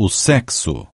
o sexo.